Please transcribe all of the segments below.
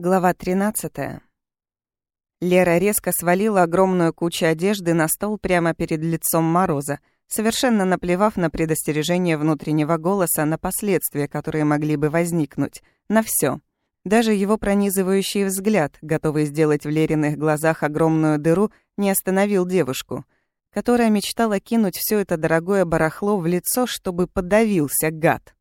Глава 13. Лера резко свалила огромную кучу одежды на стол прямо перед лицом Мороза, совершенно наплевав на предостережение внутреннего голоса, на последствия, которые могли бы возникнуть, на все. Даже его пронизывающий взгляд, готовый сделать в Лериных глазах огромную дыру, не остановил девушку, которая мечтала кинуть все это дорогое барахло в лицо, чтобы подавился гад.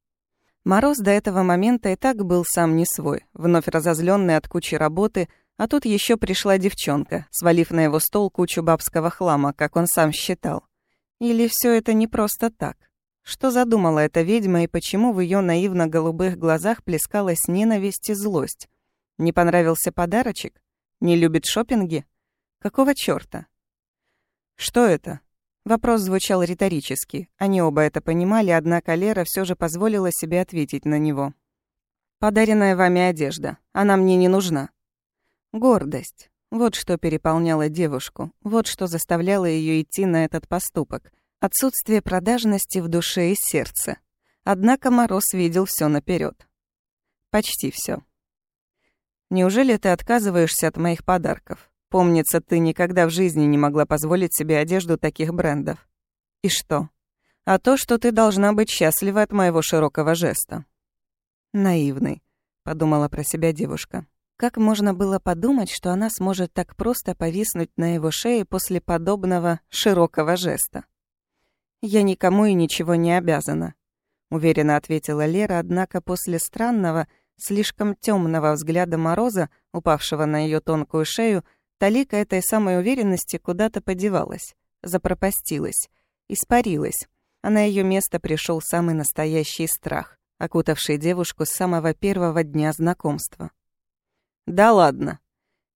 Мороз до этого момента и так был сам не свой, вновь разозленный от кучи работы, а тут еще пришла девчонка, свалив на его стол кучу бабского хлама, как он сам считал. Или все это не просто так? Что задумала эта ведьма и почему в ее наивно-голубых глазах плескалась ненависть и злость? Не понравился подарочек? Не любит шопинги? Какого чёрта? Что это? Вопрос звучал риторически. Они оба это понимали, однако Лера все же позволила себе ответить на него. «Подаренная вами одежда. Она мне не нужна». Гордость. Вот что переполняло девушку. Вот что заставляло ее идти на этот поступок. Отсутствие продажности в душе и сердце. Однако Мороз видел все наперед. Почти все. «Неужели ты отказываешься от моих подарков?» Помнится, ты никогда в жизни не могла позволить себе одежду таких брендов. И что? А то, что ты должна быть счастлива от моего широкого жеста. Наивный, подумала про себя девушка. Как можно было подумать, что она сможет так просто повиснуть на его шее после подобного широкого жеста? «Я никому и ничего не обязана», — уверенно ответила Лера, однако после странного, слишком темного взгляда Мороза, упавшего на ее тонкую шею, Талика этой самой уверенности куда-то подевалась, запропастилась, испарилась, а на ее место пришел самый настоящий страх, окутавший девушку с самого первого дня знакомства. «Да ладно!»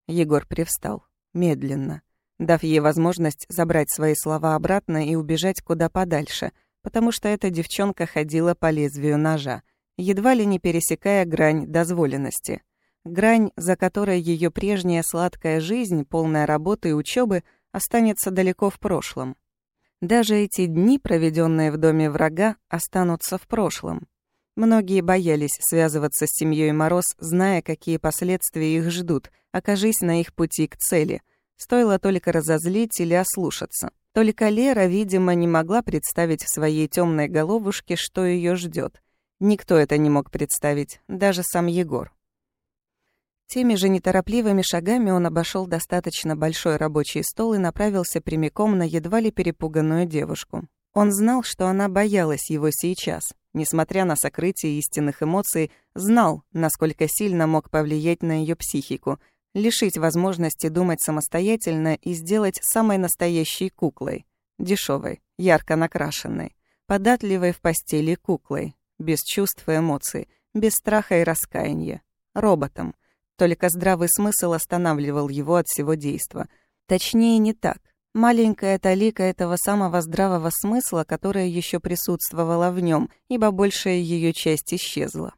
Егор привстал, медленно, дав ей возможность забрать свои слова обратно и убежать куда подальше, потому что эта девчонка ходила по лезвию ножа, едва ли не пересекая грань дозволенности — Грань, за которой ее прежняя сладкая жизнь, полная работы и учебы, останется далеко в прошлом. Даже эти дни, проведенные в доме врага, останутся в прошлом. Многие боялись связываться с семьей Мороз, зная, какие последствия их ждут, окажись на их пути к цели. Стоило только разозлить или ослушаться. Только Лера, видимо, не могла представить в своей темной головушке, что ее ждет. Никто это не мог представить, даже сам Егор. Теми же неторопливыми шагами он обошел достаточно большой рабочий стол и направился прямиком на едва ли перепуганную девушку. Он знал, что она боялась его сейчас. Несмотря на сокрытие истинных эмоций, знал, насколько сильно мог повлиять на ее психику, лишить возможности думать самостоятельно и сделать самой настоящей куклой. дешевой, ярко накрашенной, податливой в постели куклой, без чувств и эмоций, без страха и раскаяния, роботом, только здравый смысл останавливал его от всего действа. Точнее, не так. Маленькая талика этого самого здравого смысла, которая еще присутствовала в нем, ибо большая ее часть исчезла.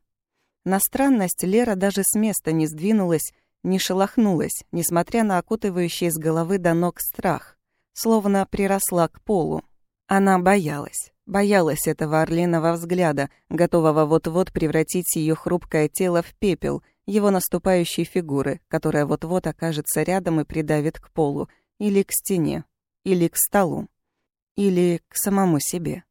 На странность Лера даже с места не сдвинулась, не шелохнулась, несмотря на окутывающий с головы до ног страх, словно приросла к полу. Она боялась, боялась этого орлиного взгляда, готового вот-вот превратить ее хрупкое тело в пепел — его наступающей фигуры, которая вот-вот окажется рядом и придавит к полу, или к стене, или к столу, или к самому себе.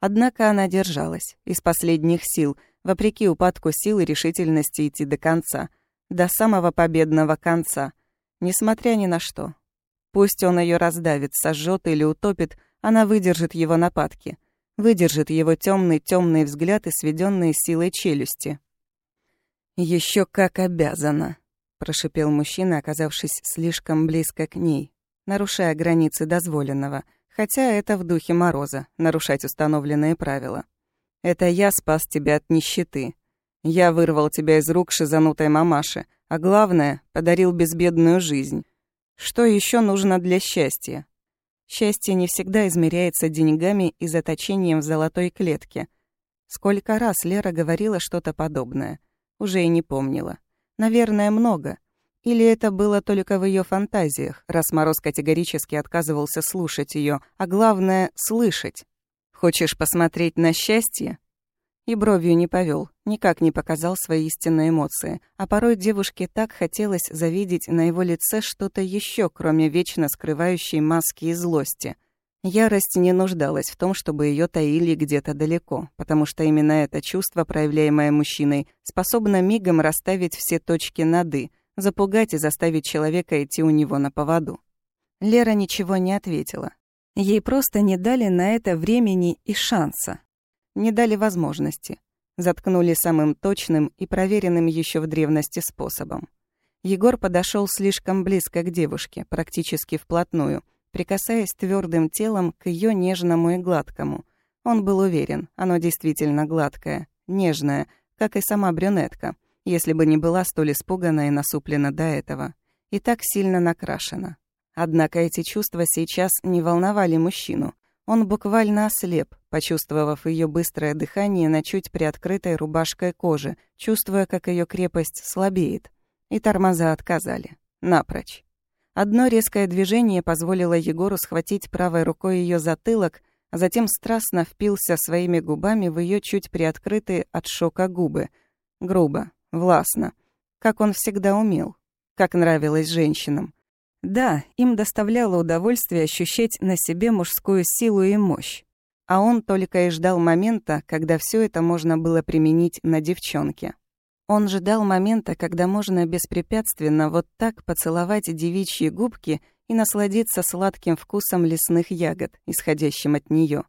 Однако она держалась, из последних сил, вопреки упадку сил и решительности идти до конца, до самого победного конца, несмотря ни на что. Пусть он ее раздавит, сожжет или утопит, она выдержит его нападки, выдержит его темный темный взгляд и сведенные силой челюсти, еще как обязана», — прошипел мужчина, оказавшись слишком близко к ней, нарушая границы дозволенного, хотя это в духе Мороза, нарушать установленные правила. «Это я спас тебя от нищеты. Я вырвал тебя из рук шизанутой мамаши, а главное, подарил безбедную жизнь. Что еще нужно для счастья?» Счастье не всегда измеряется деньгами и заточением в золотой клетке. Сколько раз Лера говорила что-то подобное — уже и не помнила. Наверное, много. Или это было только в ее фантазиях, раз Мороз категорически отказывался слушать ее, а главное — слышать. «Хочешь посмотреть на счастье?» И бровью не повел, никак не показал свои истинные эмоции. А порой девушке так хотелось завидеть на его лице что-то еще, кроме вечно скрывающей маски и злости. Ярость не нуждалась в том, чтобы ее таили где-то далеко, потому что именно это чувство, проявляемое мужчиной, способно мигом расставить все точки над «и», запугать и заставить человека идти у него на поводу. Лера ничего не ответила. Ей просто не дали на это времени и шанса не дали возможности. Заткнули самым точным и проверенным еще в древности способом. Егор подошел слишком близко к девушке, практически вплотную, прикасаясь твердым телом к ее нежному и гладкому. Он был уверен, оно действительно гладкое, нежное, как и сама брюнетка, если бы не была столь испугана и насуплена до этого, и так сильно накрашена. Однако эти чувства сейчас не волновали мужчину. Он буквально ослеп, почувствовав ее быстрое дыхание на чуть приоткрытой рубашкой кожи, чувствуя, как ее крепость слабеет. И тормоза отказали. Напрочь. Одно резкое движение позволило Егору схватить правой рукой ее затылок, а затем страстно впился своими губами в ее чуть приоткрытые от шока губы. Грубо, властно. Как он всегда умел. Как нравилось женщинам. Да, им доставляло удовольствие ощущать на себе мужскую силу и мощь. А он только и ждал момента, когда все это можно было применить на девчонке. Он ждал момента, когда можно беспрепятственно вот так поцеловать девичьи губки и насладиться сладким вкусом лесных ягод, исходящим от нее.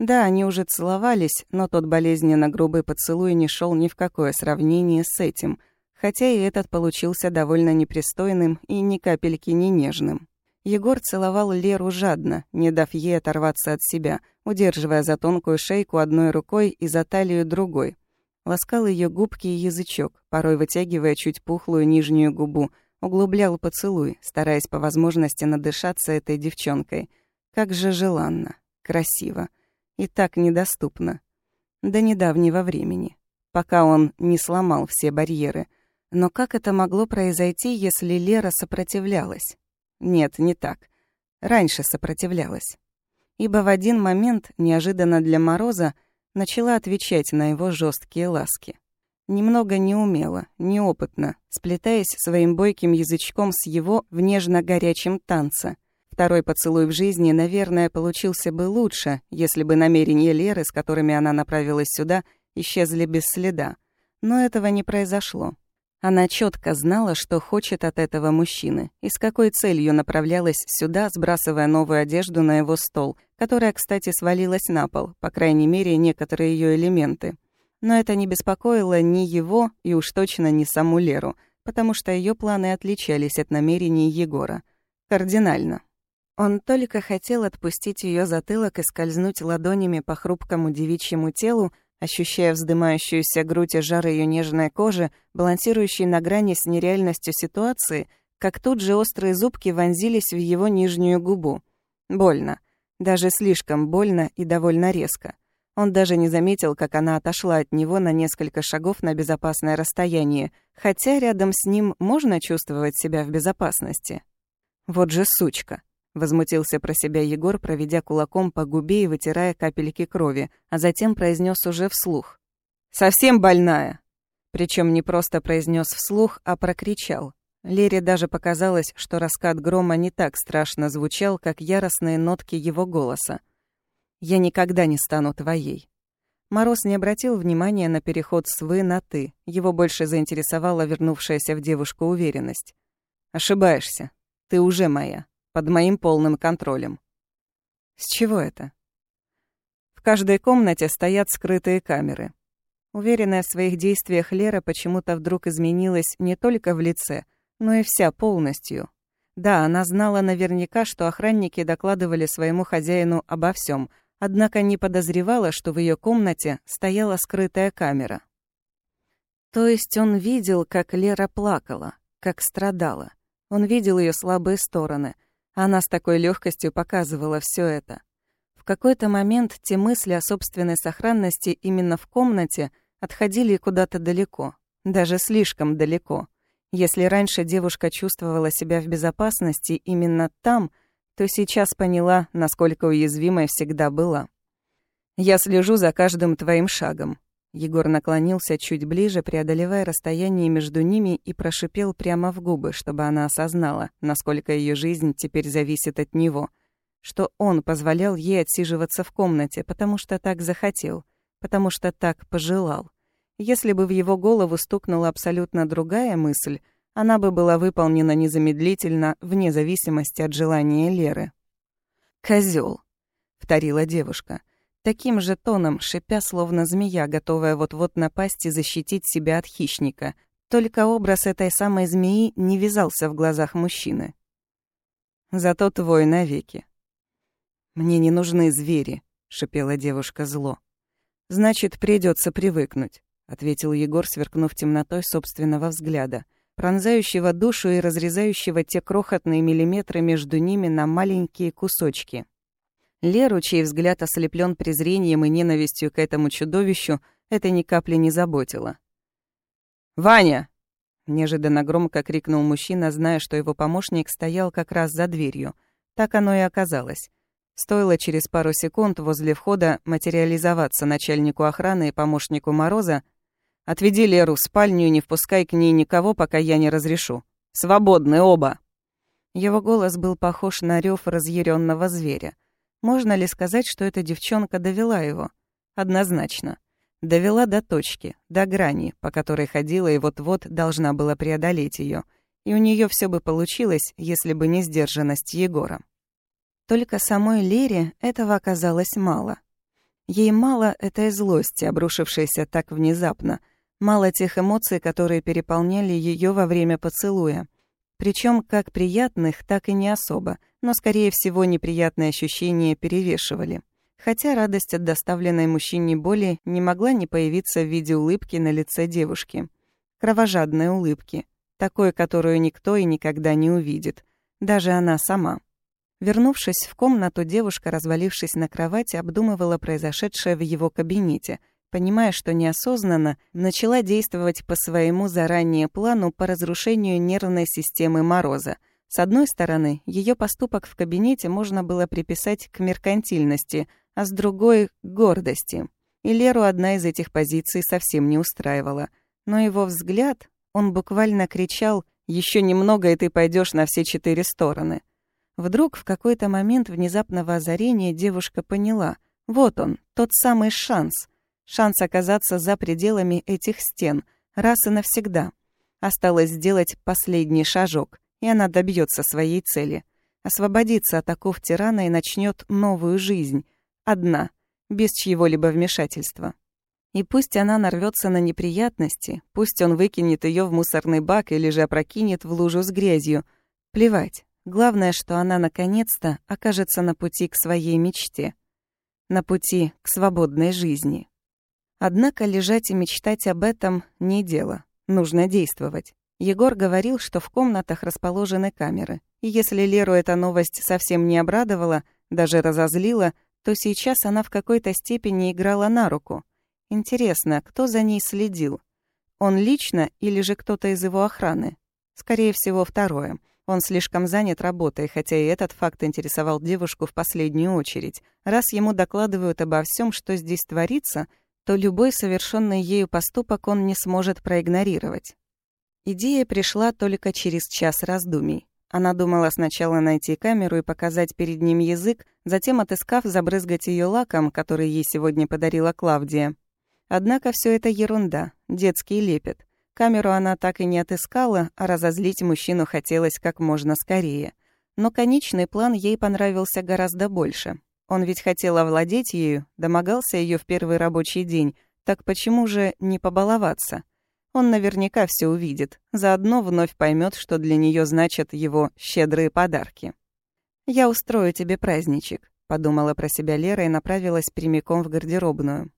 Да, они уже целовались, но тот болезненно грубый поцелуй не шел ни в какое сравнение с этим, хотя и этот получился довольно непристойным и ни капельки не нежным. Егор целовал Леру жадно, не дав ей оторваться от себя, удерживая за тонкую шейку одной рукой и за талию другой. Ласкал ее губки и язычок, порой вытягивая чуть пухлую нижнюю губу, углублял поцелуй, стараясь по возможности надышаться этой девчонкой. Как же желанно, красиво и так недоступно. До недавнего времени, пока он не сломал все барьеры — но как это могло произойти, если Лера сопротивлялась? Нет, не так. Раньше сопротивлялась. Ибо в один момент, неожиданно для Мороза, начала отвечать на его жесткие ласки. Немного неумело, неопытно, сплетаясь своим бойким язычком с его в нежно-горячем танце. Второй поцелуй в жизни, наверное, получился бы лучше, если бы намерения Леры, с которыми она направилась сюда, исчезли без следа. Но этого не произошло. Она четко знала, что хочет от этого мужчины, и с какой целью направлялась сюда, сбрасывая новую одежду на его стол, которая, кстати, свалилась на пол, по крайней мере, некоторые ее элементы. Но это не беспокоило ни его, и уж точно не саму Леру, потому что ее планы отличались от намерений Егора. Кардинально. Он только хотел отпустить ее затылок и скользнуть ладонями по хрупкому девичьему телу, ощущая вздымающуюся грудь и жар ее нежной кожи, балансирующей на грани с нереальностью ситуации, как тут же острые зубки вонзились в его нижнюю губу. Больно. Даже слишком больно и довольно резко. Он даже не заметил, как она отошла от него на несколько шагов на безопасное расстояние, хотя рядом с ним можно чувствовать себя в безопасности. Вот же сучка. Возмутился про себя Егор, проведя кулаком по губе и вытирая капельки крови, а затем произнес уже вслух. «Совсем больная!» Причем не просто произнес вслух, а прокричал. Лере даже показалось, что раскат грома не так страшно звучал, как яростные нотки его голоса. «Я никогда не стану твоей». Мороз не обратил внимания на переход с «вы» на «ты». Его больше заинтересовала вернувшаяся в девушку уверенность. «Ошибаешься. Ты уже моя» под моим полным контролем. С чего это? В каждой комнате стоят скрытые камеры. Уверенная в своих действиях Лера почему-то вдруг изменилась не только в лице, но и вся полностью. Да, она знала наверняка, что охранники докладывали своему хозяину обо всем, однако не подозревала, что в ее комнате стояла скрытая камера. То есть он видел, как Лера плакала, как страдала. Он видел ее слабые стороны — она с такой легкостью показывала все это. В какой-то момент те мысли о собственной сохранности именно в комнате отходили куда-то далеко, даже слишком далеко. Если раньше девушка чувствовала себя в безопасности именно там, то сейчас поняла, насколько уязвимой всегда была. «Я слежу за каждым твоим шагом», Егор наклонился чуть ближе, преодолевая расстояние между ними и прошипел прямо в губы, чтобы она осознала, насколько ее жизнь теперь зависит от него. Что он позволял ей отсиживаться в комнате, потому что так захотел, потому что так пожелал. Если бы в его голову стукнула абсолютно другая мысль, она бы была выполнена незамедлительно, вне зависимости от желания Леры. «Козёл», — повторила девушка таким же тоном, шипя, словно змея, готовая вот-вот напасть и защитить себя от хищника. Только образ этой самой змеи не вязался в глазах мужчины. «Зато твой навеки». «Мне не нужны звери», — шипела девушка зло. «Значит, придется привыкнуть», — ответил Егор, сверкнув темнотой собственного взгляда, пронзающего душу и разрезающего те крохотные миллиметры между ними на маленькие кусочки. Леру, чей взгляд ослеплен презрением и ненавистью к этому чудовищу, это ни капли не заботило. «Ваня!» — неожиданно громко крикнул мужчина, зная, что его помощник стоял как раз за дверью. Так оно и оказалось. Стоило через пару секунд возле входа материализоваться начальнику охраны и помощнику Мороза. «Отведи Леру в спальню и не впускай к ней никого, пока я не разрешу. Свободны оба!» Его голос был похож на рев разъяренного зверя. Можно ли сказать, что эта девчонка довела его? Однозначно. Довела до точки, до грани, по которой ходила и вот-вот должна была преодолеть ее. И у нее все бы получилось, если бы не сдержанность Егора. Только самой Лере этого оказалось мало. Ей мало этой злости, обрушившейся так внезапно, мало тех эмоций, которые переполняли ее во время поцелуя. Причем как приятных, так и не особо, но, скорее всего, неприятные ощущения перевешивали. Хотя радость от доставленной мужчине боли не могла не появиться в виде улыбки на лице девушки. Кровожадной улыбки, такой, которую никто и никогда не увидит, даже она сама. Вернувшись в комнату, девушка, развалившись на кровати, обдумывала произошедшее в его кабинете — понимая, что неосознанно начала действовать по своему заранее плану по разрушению нервной системы Мороза. С одной стороны, ее поступок в кабинете можно было приписать к меркантильности, а с другой — к гордости. И Леру одна из этих позиций совсем не устраивала. Но его взгляд, он буквально кричал «Еще немного, и ты пойдешь на все четыре стороны». Вдруг в какой-то момент внезапного озарения девушка поняла — вот он, тот самый шанс — Шанс оказаться за пределами этих стен раз и навсегда. Осталось сделать последний шажок, и она добьется своей цели. Освободится от оков тирана и начнет новую жизнь. Одна, без чьего-либо вмешательства. И пусть она нарвется на неприятности, пусть он выкинет ее в мусорный бак или же опрокинет в лужу с грязью. Плевать. Главное, что она наконец-то окажется на пути к своей мечте. На пути к свободной жизни. Однако лежать и мечтать об этом — не дело. Нужно действовать. Егор говорил, что в комнатах расположены камеры. И если Леру эта новость совсем не обрадовала, даже разозлила, то сейчас она в какой-то степени играла на руку. Интересно, кто за ней следил? Он лично или же кто-то из его охраны? Скорее всего, второе. Он слишком занят работой, хотя и этот факт интересовал девушку в последнюю очередь. Раз ему докладывают обо всем, что здесь творится — то любой совершенный ею поступок он не сможет проигнорировать. Идея пришла только через час раздумий. Она думала сначала найти камеру и показать перед ним язык, затем, отыскав, забрызгать ее лаком, который ей сегодня подарила Клавдия. Однако все это ерунда, детский лепет. Камеру она так и не отыскала, а разозлить мужчину хотелось как можно скорее. Но конечный план ей понравился гораздо больше. Он ведь хотел овладеть ею, домогался ее в первый рабочий день, так почему же не побаловаться? Он наверняка все увидит, заодно вновь поймет, что для нее значат его щедрые подарки. «Я устрою тебе праздничек», — подумала про себя Лера и направилась прямиком в гардеробную.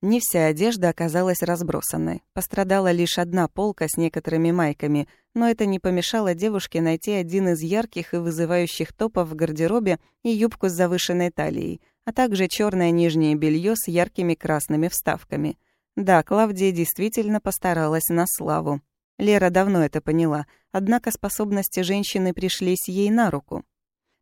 Не вся одежда оказалась разбросанной. Пострадала лишь одна полка с некоторыми майками, но это не помешало девушке найти один из ярких и вызывающих топов в гардеробе и юбку с завышенной талией, а также черное нижнее белье с яркими красными вставками. Да, Клавдия действительно постаралась на славу. Лера давно это поняла, однако способности женщины пришлись ей на руку.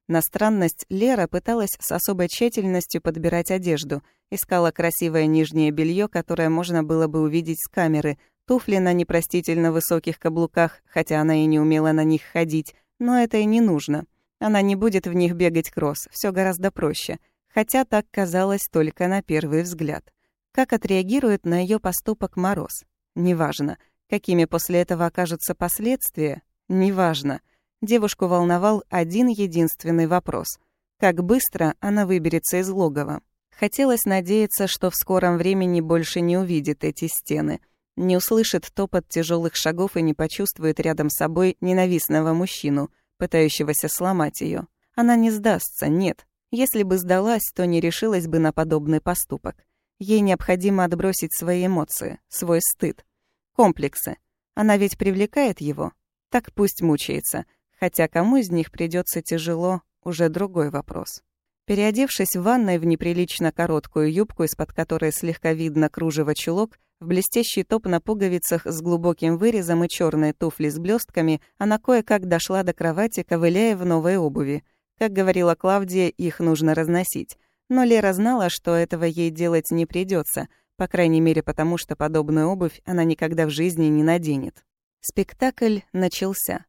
На странность Лера пыталась с особой тщательностью подбирать одежду, искала красивое нижнее белье, которое можно было бы увидеть с камеры, туфли на непростительно высоких каблуках, хотя она и не умела на них ходить, но это и не нужно. Она не будет в них бегать кросс, все гораздо проще. Хотя так казалось только на первый взгляд. Как отреагирует на ее поступок Мороз? Неважно. Какими после этого окажутся последствия? Неважно. Девушку волновал один единственный вопрос. Как быстро она выберется из логова? Хотелось надеяться, что в скором времени больше не увидит эти стены, не услышит топот тяжелых шагов и не почувствует рядом с собой ненавистного мужчину, пытающегося сломать ее. Она не сдастся, нет. Если бы сдалась, то не решилась бы на подобный поступок. Ей необходимо отбросить свои эмоции, свой стыд, комплексы. Она ведь привлекает его. Так пусть мучается. Хотя кому из них придется тяжело, уже другой вопрос. Переодевшись в ванной в неприлично короткую юбку, из-под которой слегка видно кружево чулок, в блестящий топ на пуговицах с глубоким вырезом и черные туфли с блестками, она кое-как дошла до кровати, ковыляя в новой обуви. Как говорила Клавдия, их нужно разносить. Но Лера знала, что этого ей делать не придется, по крайней мере потому, что подобную обувь она никогда в жизни не наденет. Спектакль начался.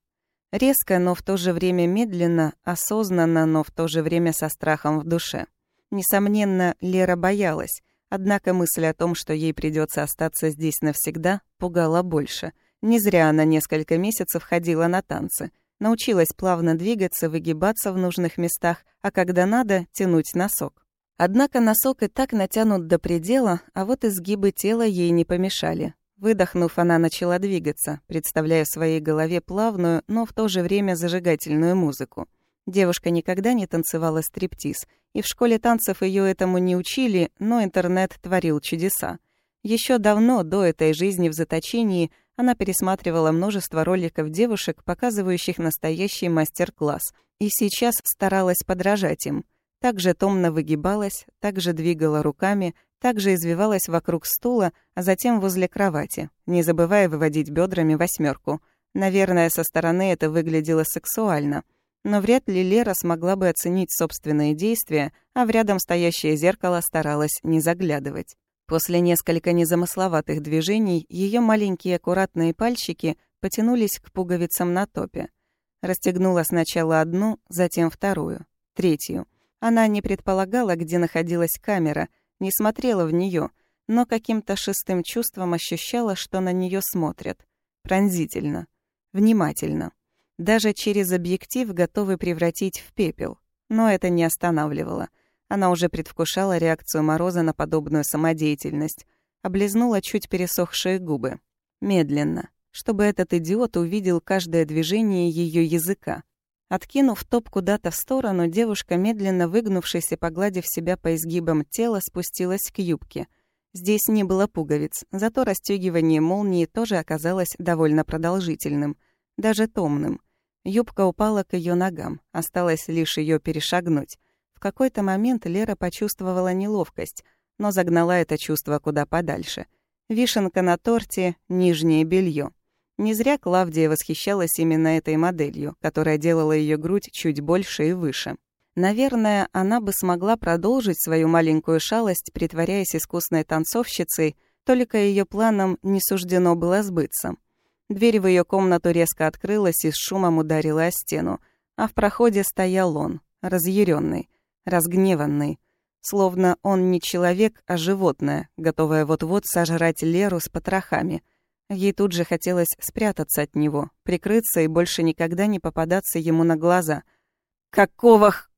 Резко, но в то же время медленно, осознанно, но в то же время со страхом в душе. Несомненно, Лера боялась, однако мысль о том, что ей придется остаться здесь навсегда, пугала больше. Не зря она несколько месяцев ходила на танцы. Научилась плавно двигаться, выгибаться в нужных местах, а когда надо, тянуть носок. Однако носок и так натянут до предела, а вот изгибы тела ей не помешали. Выдохнув, она начала двигаться, представляя в своей голове плавную, но в то же время зажигательную музыку. Девушка никогда не танцевала стриптиз, и в школе танцев ее этому не учили, но интернет творил чудеса. Еще давно, до этой жизни в заточении, она пересматривала множество роликов девушек, показывающих настоящий мастер-класс, и сейчас старалась подражать им — также томно выгибалась, также двигала руками, также извивалась вокруг стула, а затем возле кровати, не забывая выводить бедрами восьмерку. Наверное, со стороны это выглядело сексуально. Но вряд ли Лера смогла бы оценить собственные действия, а в рядом стоящее зеркало старалась не заглядывать. После несколько незамысловатых движений ее маленькие аккуратные пальчики потянулись к пуговицам на топе. Расстегнула сначала одну, затем вторую, третью — она не предполагала, где находилась камера, не смотрела в нее, но каким-то шестым чувством ощущала, что на нее смотрят. Пронзительно. Внимательно. Даже через объектив готовы превратить в пепел. Но это не останавливало. Она уже предвкушала реакцию Мороза на подобную самодеятельность. Облизнула чуть пересохшие губы. Медленно. Чтобы этот идиот увидел каждое движение ее языка. Откинув топ куда-то в сторону, девушка, медленно выгнувшись и погладив себя по изгибам тела, спустилась к юбке. Здесь не было пуговиц, зато расстёгивание молнии тоже оказалось довольно продолжительным, даже томным. Юбка упала к ее ногам, осталось лишь ее перешагнуть. В какой-то момент Лера почувствовала неловкость, но загнала это чувство куда подальше. Вишенка на торте — нижнее белье. Не зря Клавдия восхищалась именно этой моделью, которая делала ее грудь чуть больше и выше. Наверное, она бы смогла продолжить свою маленькую шалость, притворяясь искусной танцовщицей, только ее планам не суждено было сбыться. Дверь в ее комнату резко открылась и с шумом ударила о стену, а в проходе стоял он, разъяренный, разгневанный, словно он не человек, а животное, готовое вот-вот сожрать Леру с потрохами — Ей тут же хотелось спрятаться от него, прикрыться и больше никогда не попадаться ему на глаза. «Какого х...»